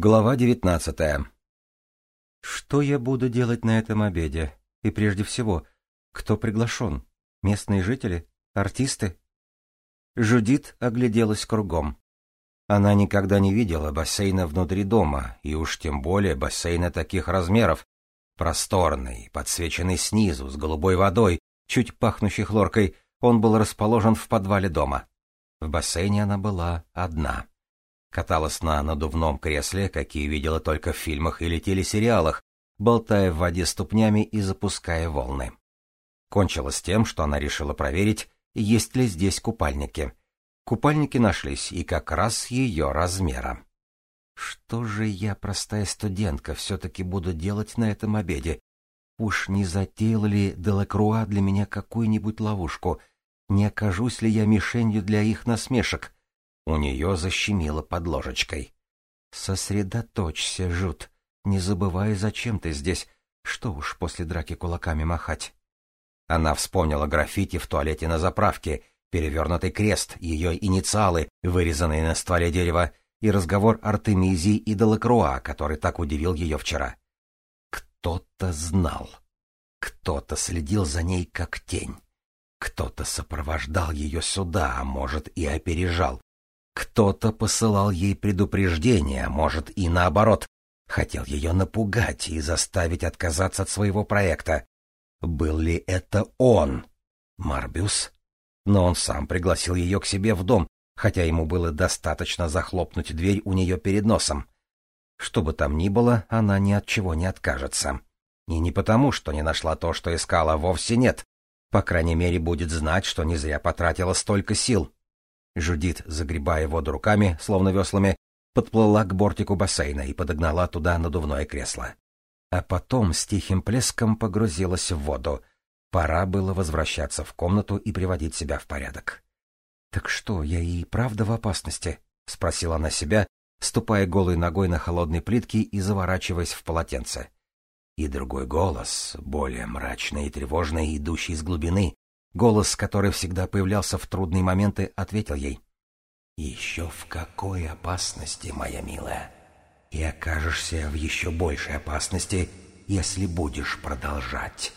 Глава девятнадцатая. Что я буду делать на этом обеде? И прежде всего, кто приглашен? Местные жители? Артисты? Жудит огляделась кругом. Она никогда не видела бассейна внутри дома, и уж тем более бассейна таких размеров. Просторный, подсвеченный снизу, с голубой водой, чуть пахнущий хлоркой, он был расположен в подвале дома. В бассейне она была одна. Каталась на надувном кресле, какие видела только в фильмах или телесериалах, болтая в воде ступнями и запуская волны. Кончилось тем, что она решила проверить, есть ли здесь купальники. Купальники нашлись, и как раз ее размера. Что же я, простая студентка, все-таки буду делать на этом обеде? Уж не затеял ли Делакруа для меня какую-нибудь ловушку? Не окажусь ли я мишенью для их насмешек? У нее защемило под ложечкой. «Сосредоточься, Жут. Не забывай, зачем ты здесь. Что уж после драки кулаками махать». Она вспомнила граффити в туалете на заправке, перевернутый крест, ее инициалы, вырезанные на стволе дерева, и разговор Артемизии и Делакруа, который так удивил ее вчера. Кто-то знал. Кто-то следил за ней как тень. Кто-то сопровождал ее сюда, а может и опережал. Кто-то посылал ей предупреждение, а может и наоборот, хотел ее напугать и заставить отказаться от своего проекта. Был ли это он? Марбюс? Но он сам пригласил ее к себе в дом, хотя ему было достаточно захлопнуть дверь у нее перед носом. Что бы там ни было, она ни от чего не откажется. И не потому, что не нашла то, что искала, вовсе нет. По крайней мере, будет знать, что не зря потратила столько сил. Жудит, загребая воду руками, словно веслами, подплыла к бортику бассейна и подогнала туда надувное кресло. А потом с тихим плеском погрузилась в воду. Пора было возвращаться в комнату и приводить себя в порядок. «Так что, я и правда в опасности?» — спросила она себя, ступая голой ногой на холодной плитке и заворачиваясь в полотенце. И другой голос, более мрачный и тревожный, идущий из глубины, Голос, который всегда появлялся в трудные моменты, ответил ей. «Еще в какой опасности, моя милая? И окажешься в еще большей опасности, если будешь продолжать».